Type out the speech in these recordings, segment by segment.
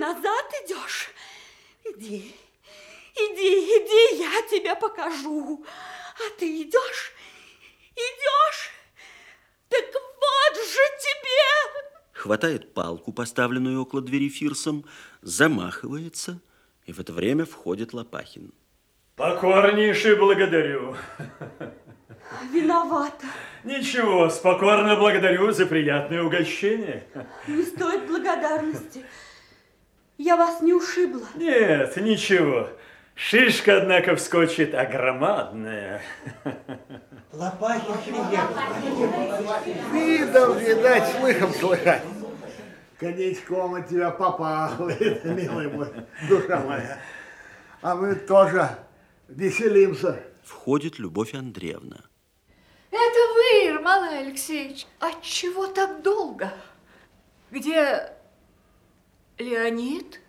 назад идешь? Иди, иди, иди, я тебе покажу. А ты идешь, идешь, так вот же тебе. Хватает палку, поставленную около двери Фирсом, замахивается, и в это время входит Лопахин. Покорнейше благодарю. Виновата. Ничего, спокойно благодарю за приятное угощение. Не стоит благодарности. Я вас не ушибла. Нет, ничего. Шишка, однако, вскочит огромадная. Лопахин приехал. Видом, видать, слыхом слыхать. Коньячком от тебя попал, милый мой, душа моя. А мы тоже веселимся. Входит Любовь Андреевна. Это вы, Ермолай Алексеевич. Отчего так долго? Где Леонид?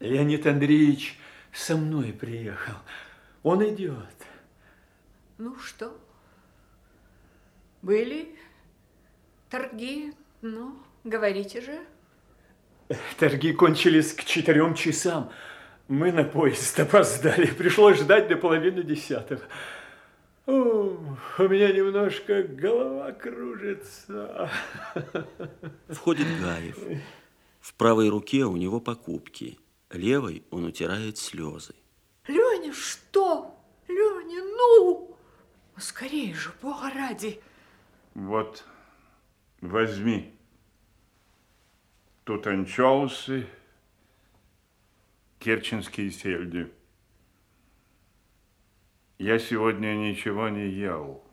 Леонид Андреевич со мной приехал. Он идет. Ну что? Были торги? Ну, говорите же. Торги кончились к четырем часам. Мы на поезд опоздали. Пришлось ждать до половины десятого. О, у меня немножко голова кружится. Входит Гаев. В правой руке у него покупки. Левой он утирает слезы. Леня, что? Леня, ну! Скорее же, Бога ради. Вот, возьми. Тут анчоусы, керченские сельди. Я сегодня ничего не ел.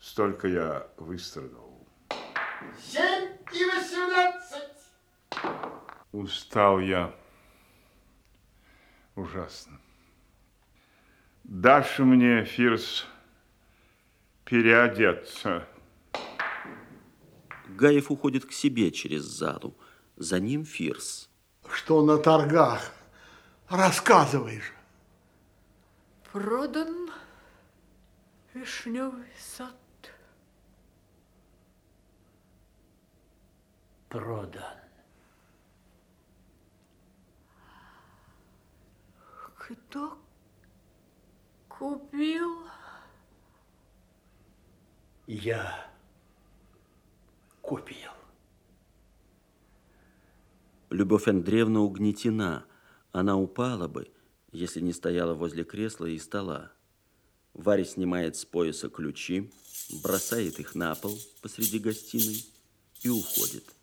Столько я выстрадал. Семь и восемнадцать. Устал я. Ужасно. Дашь мне, Фирс, переодеться? Гаев уходит к себе через залу. За ним Фирс. Что на торгах? Рассказываешь. Продан вишневый сад. Продан. Кто купил? Я купил. Любовь Андреевна угнетена. Она упала бы, если не стояла возле кресла и стола. Варя снимает с пояса ключи, бросает их на пол посреди гостиной и уходит.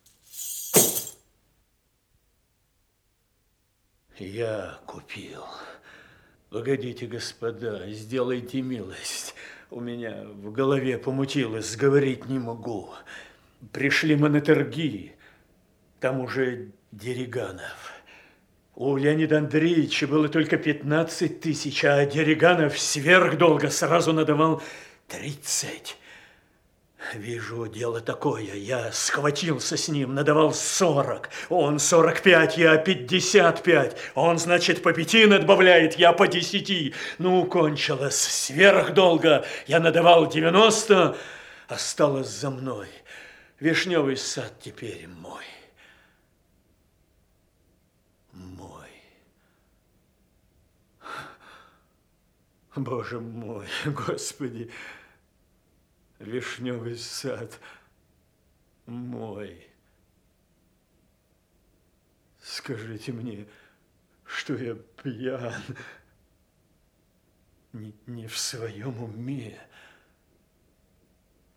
Я купил. Погодите, господа, сделайте милость. У меня в голове помутилось, говорить не могу. Пришли мы на торги, там уже Дериганов. У Леонида Андреевича было только 15 тысяч, а Дериганов сверхдолго сразу надавал 30. Вижу, дело такое. Я схватился с ним, надавал 40. Он 45, я 55. Он, значит, по пяти надбавляет, я по 10. Ну, кончилось сверхдолго. Я надавал 90, осталось за мной. Вишневый сад теперь мой. Мой. Боже мой, Господи, вишневый сад мой. Скажите мне, что я пьян, не, не в своем уме,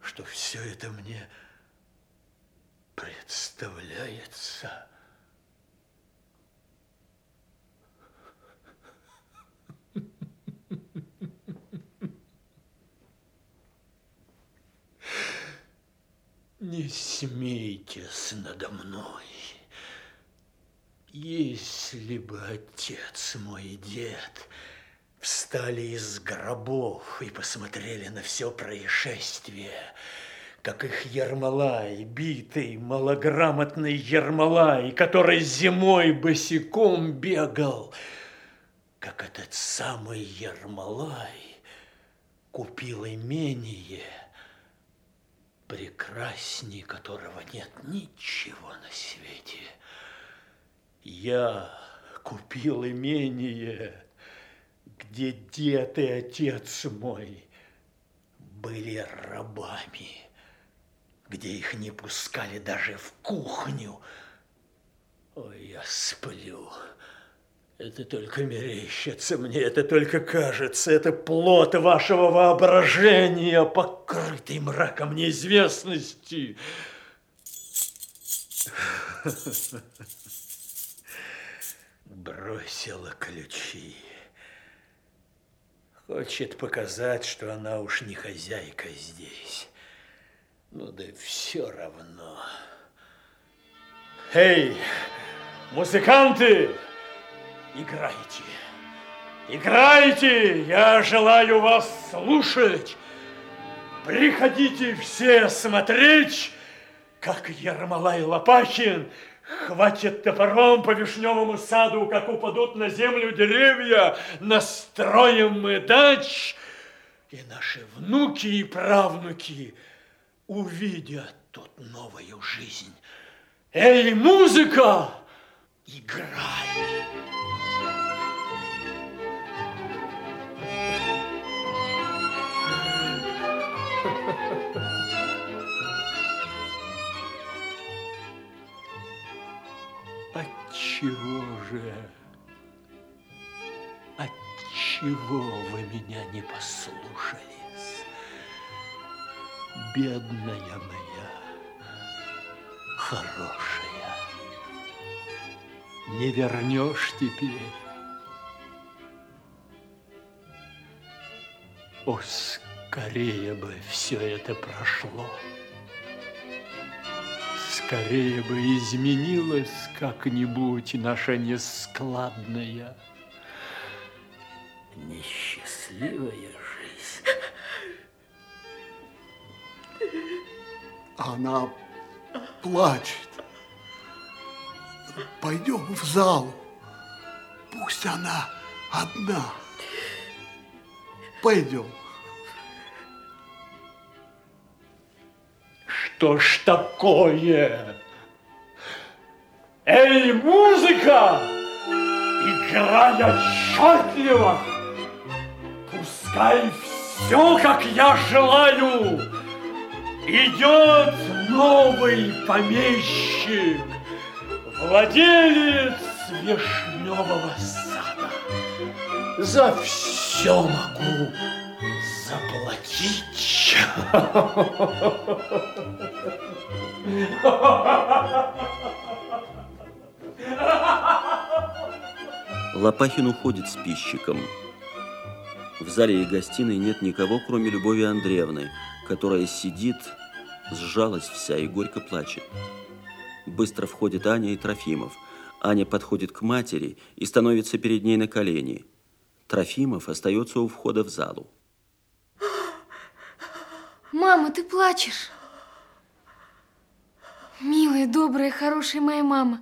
что все это мне представляется. Не смейтесь надо мной. Если бы отец мой и дед встали из гробов и посмотрели на все происшествие, как их Ермолай, битый, малограмотный Ермолай, который зимой босиком бегал, как этот самый Ермолай купил имение – прекрасней которого нет ничего на свете. Я купил имение, где дед и отец мой были рабами, где их не пускали даже в кухню. Ой, я сплю. Это только мерещится мне, это только кажется, это плод вашего воображения, покрытый мраком неизвестности. Бросила ключи. Хочет показать, что она уж не хозяйка здесь. Ну да все равно. Эй, музыканты! Играйте. Играйте! Я желаю вас слушать. Приходите все смотреть, как Ермолай Лопахин хватит топором по вишневому саду, как упадут на землю деревья, настроим мы дач, и наши внуки и правнуки увидят тут новую жизнь. Эй, музыка, играй! Отчего же, отчего вы меня не послушались, бедная моя, хорошая? Не вернешь теперь? О, скорее бы все это прошло. Скорее бы изменилась как-нибудь наша нескладная, несчастливая жизнь. Она плачет. Пойдем в залу. Пусть она одна. Пойдем. Что ж такое? Эй, музыка! Играй отчетливо! Пускай все, как я желаю! Идет новый помещик, владелец вишневого сада. За все могу заплатить. Лопахин уходит с пищиком. В зале и гостиной нет никого, кроме Любови Андреевны, которая сидит, сжалась вся и горько плачет. Быстро входит Аня и Трофимов. Аня подходит к матери и становится перед ней на колени. Трофимов остается у входа в залу. Мама, ты плачешь? Милая, добрая, хорошая моя мама.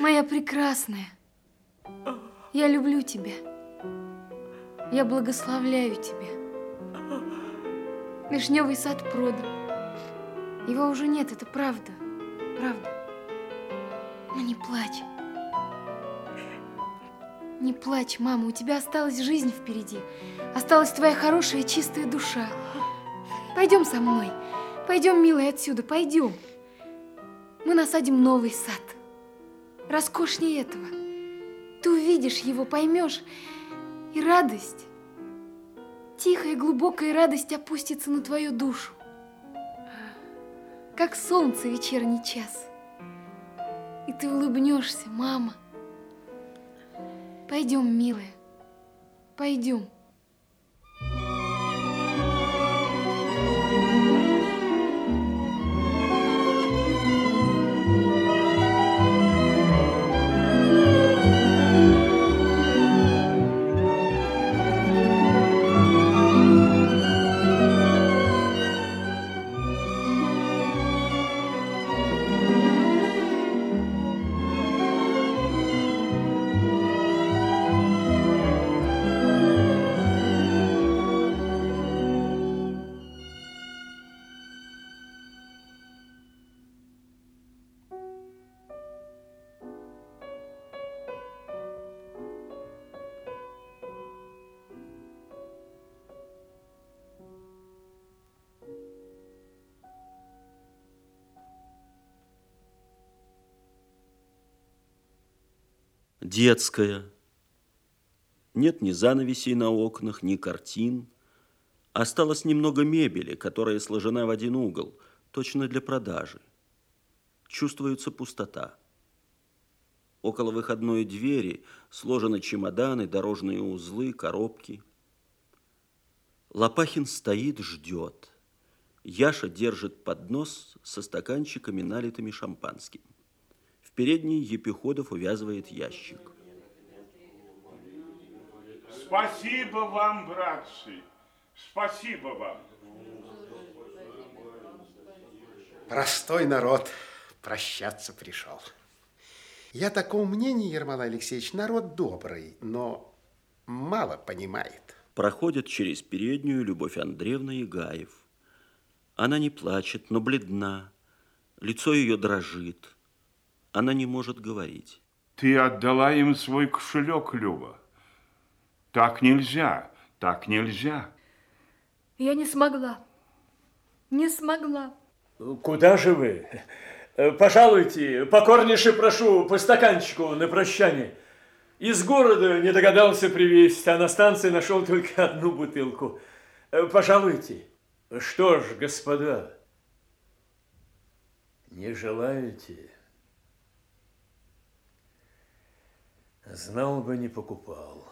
Моя прекрасная. Я люблю тебя. Я благословляю тебя. Вишневый сад продан. Его уже нет, это правда. Правда. Но не плачь. Не плачь, мама, у тебя осталась жизнь впереди. Осталась твоя хорошая чистая душа. Пойдем со мной. Пойдем, милая, отсюда, пойдем. Мы насадим новый сад. Роскошнее этого. Ты увидишь его, поймешь, и радость, тихая глубокая радость опустится на твою душу, как солнце вечерний час. И ты улыбнешься, мама. Пойдем, милая, пойдем. Детская. Нет ни занавесей на окнах, ни картин. Осталось немного мебели, которая сложена в один угол, точно для продажи. Чувствуется пустота. Около выходной двери сложены чемоданы, дорожные узлы, коробки. Лопахин стоит, ждет. Яша держит поднос со стаканчиками, налитыми шампанским. В передней Епиходов увязывает ящик. Спасибо вам, братцы. Спасибо вам. Простой народ прощаться пришел. Я такого мнения, Ермолай Алексеевич, народ добрый, но мало понимает. Проходят через переднюю Любовь Андреевна и Гаев. Она не плачет, но бледна. Лицо ее дрожит. Она не может говорить. Ты отдала им свой кошелек, Люба. Так нельзя, так нельзя. Я не смогла. Не смогла. Куда же вы? Пожалуйте, покорнейше прошу по стаканчику на прощание. Из города не догадался привезть, а на станции нашел только одну бутылку. Пожалуйте. Что ж, господа, не желаете? Знал бы, не покупал.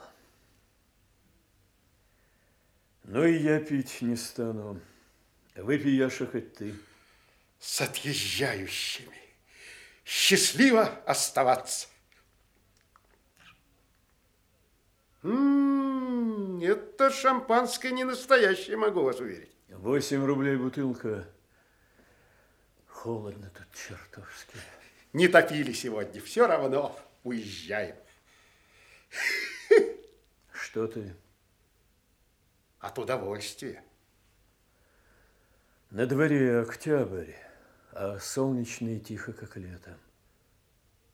Ну и я пить не стану. Выпей, Яша, хоть ты. С отъезжающими. Счастливо оставаться. М, Это шампанское не настоящее, могу вас уверить. Восемь рублей бутылка. Холодно тут чертовски. Не топили сегодня, все равно уезжаем. Что ты? От удовольствия. На дворе октябрь, а солнечно и тихо, как лето.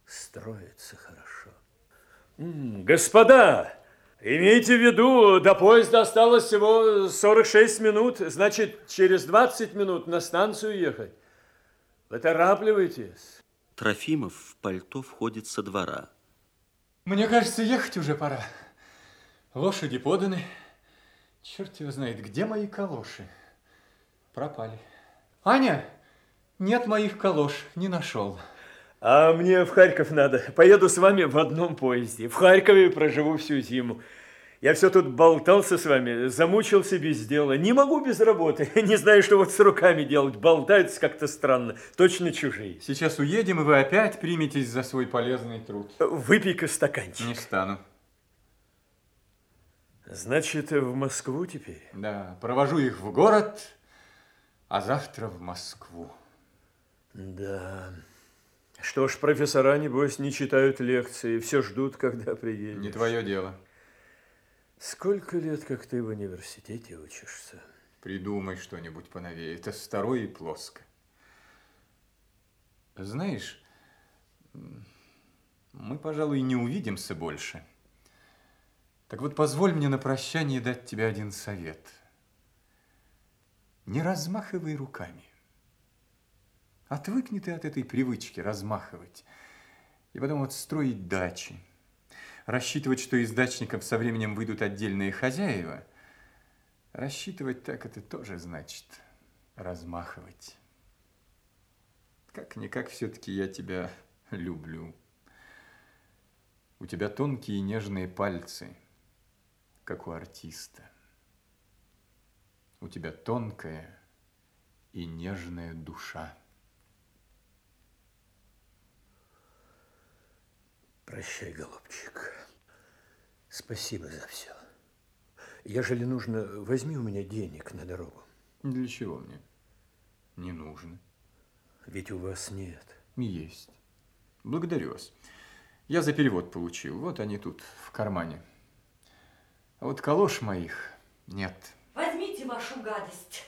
Строится хорошо. Господа, имейте в виду, до поезда осталось всего 46 минут, значит, через 20 минут на станцию ехать. Поторапливайтесь. Трофимов в пальто входит со двора. Мне кажется, ехать уже пора. Лошади поданы. Черт его знает, где мои калоши? Пропали. Аня, нет моих калош, не нашел. А мне в Харьков надо. Поеду с вами в одном поезде. В Харькове проживу всю зиму. Я все тут болтался с вами, замучился без дела. Не могу без работы. Не знаю, что вот с руками делать. Болтаются как-то странно. Точно чужие. Сейчас уедем, и вы опять приметесь за свой полезный труд. Выпей-ка стаканчик. Не стану. Значит, в Москву теперь? Да, провожу их в город, а завтра в Москву. Да. Что ж, профессора, небось, не читают лекции, все ждут, когда приедешь. Не твое дело. Сколько лет, как ты в университете учишься? Придумай что-нибудь поновее. Это старое и плоско. Знаешь, мы, пожалуй, не увидимся больше. Так вот, позволь мне на прощание дать тебе один совет. Не размахивай руками. Отвыкни ты от этой привычки размахивать. И потом вот строить дачи. Рассчитывать, что из дачников со временем выйдут отдельные хозяева. Рассчитывать так это тоже значит размахивать. Как-никак все-таки я тебя люблю. У тебя тонкие и нежные пальцы, как у артиста. У тебя тонкая и нежная душа. Прощай, голубчик. Спасибо за все. Ежели нужно, возьми у меня денег на дорогу. Для чего мне? Не нужно. Ведь у вас нет. Есть. Благодарю вас. Я за перевод получил. Вот они тут, в кармане. А вот калош моих нет. Возьмите вашу гадость.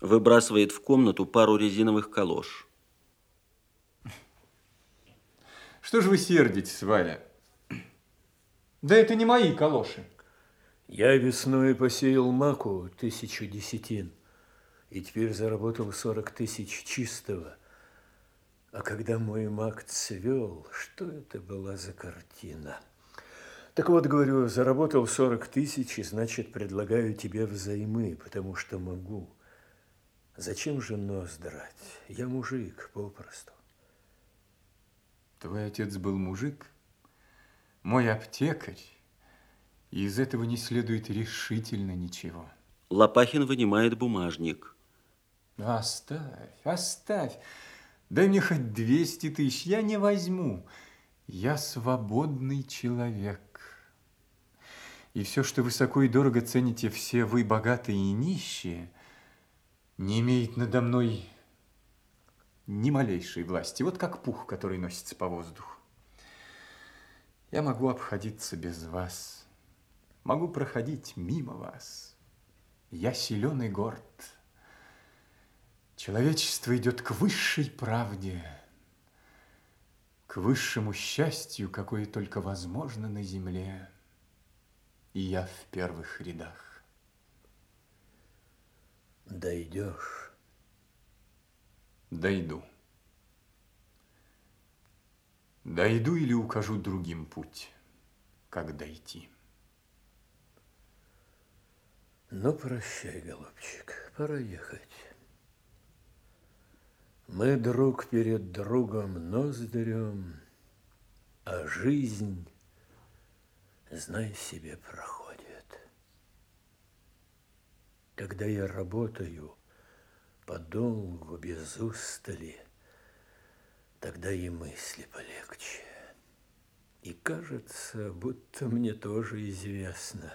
Выбрасывает в комнату пару резиновых калош. Что же вы сердитесь, Валя? Да это не мои калоши. Я весной посеял маку тысячу десятин и теперь заработал сорок тысяч чистого. А когда мой мак цвел, что это была за картина? Так вот, говорю, заработал 40 тысяч, и значит, предлагаю тебе взаймы, потому что могу. Зачем же нос драть? Я мужик, попросту. Твой отец был мужик, мой аптекарь, и из этого не следует решительно ничего. Лопахин вынимает бумажник. Оставь, оставь. Дай мне хоть 200 тысяч, я не возьму. Я свободный человек. И все, что высоко и дорого цените все вы, богатые и нищие, не имеет надо мной ни малейшей власти. Вот как пух, который носится по воздуху. Я могу обходиться без вас, могу проходить мимо вас. Я силен и горд. Человечество идет к высшей правде, к высшему счастью, какое только возможно на земле. И я в первых рядах. Дойдешь? Дойду. Дойду или укажу другим путь, как дойти. Ну, прощай, голубчик, пора ехать. Мы друг перед другом нос дерем, а жизнь, знай себе, проходит. Когда я работаю подолгу, без устали, тогда и мысли полегче. И кажется, будто мне тоже известно,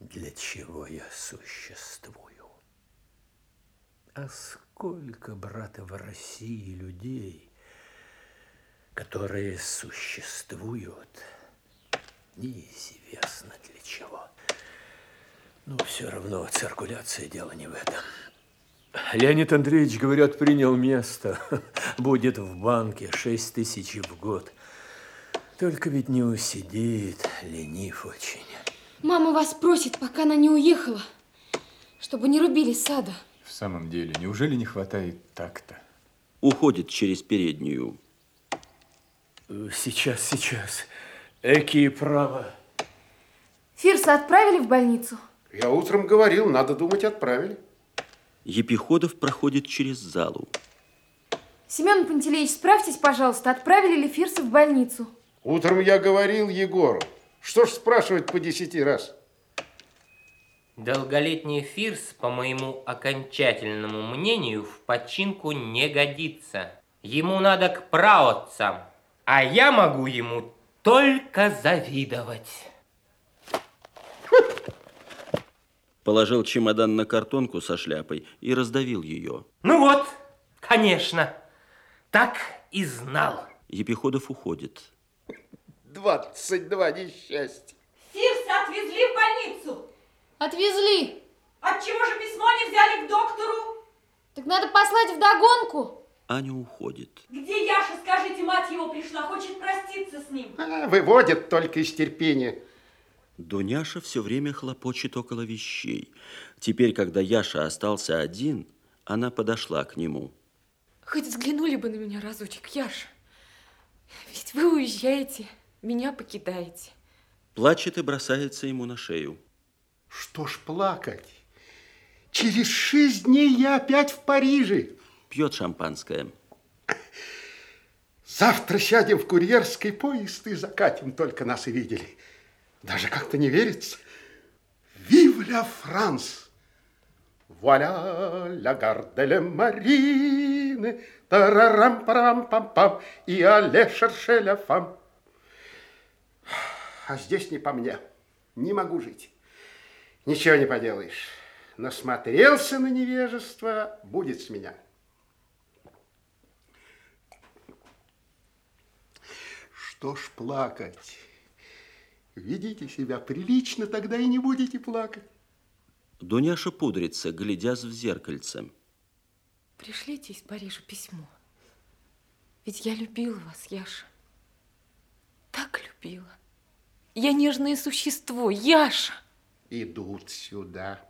для чего я существую. А сколько, брата, в России людей, которые существуют, неизвестно для чего. Но все равно циркуляция дело не в этом. Леонид Андреевич, говорят, принял место. Будет в банке 6 тысяч в год. Только ведь не усидит, ленив очень. Мама вас просит, пока она не уехала, чтобы не рубили сада. В самом деле, неужели не хватает такта? Уходит через переднюю. Сейчас, сейчас. Эки право. Фирса отправили в больницу? Я утром говорил, надо думать, отправили. Епиходов проходит через залу. Семен Пантелеич, справьтесь, пожалуйста, отправили ли Фирса в больницу? Утром я говорил Егору. Что ж спрашивать по десяти раз? Долголетний Фирс, по моему окончательному мнению, в починку не годится. Ему надо к праотцам, а я могу ему только завидовать. Положил чемодан на картонку со шляпой и раздавил ее. Ну вот, конечно, так и знал. Епиходов уходит. 22 несчастья. Фирса отвезли в больницу. Отвезли. Отчего же письмо не взяли к доктору? Так надо послать в догонку. Аня уходит. Где Яша, скажите, мать его пришла, хочет проститься с ним. А, выводит только из терпения. Дуняша все время хлопочет около вещей. Теперь, когда Яша остался один, она подошла к нему. Хоть взглянули бы на меня разочек, Яша. Ведь вы уезжаете, меня покидаете. Плачет и бросается ему на шею. Что ж плакать? Через шесть дней я опять в Париже. Пьет шампанское. Завтра сядем в курьерский поезд и закатим, только нас и видели. Даже как-то не верится. Вив ля Франс! Вуаля ля гарде ля марine, тарарам парам пам пам и але шерше фам. А здесь не по мне. Не могу жить. Ничего не поделаешь. Насмотрелся на невежество, будет с меня. Что ж плакать? Ведите себя прилично, тогда и не будете плакать. Дуняша пудрится, глядясь в зеркальце. Пришлите из Парижа письмо. Ведь я любила вас, Яша. Так любила. Я нежное существо, Яша. Идут сюда.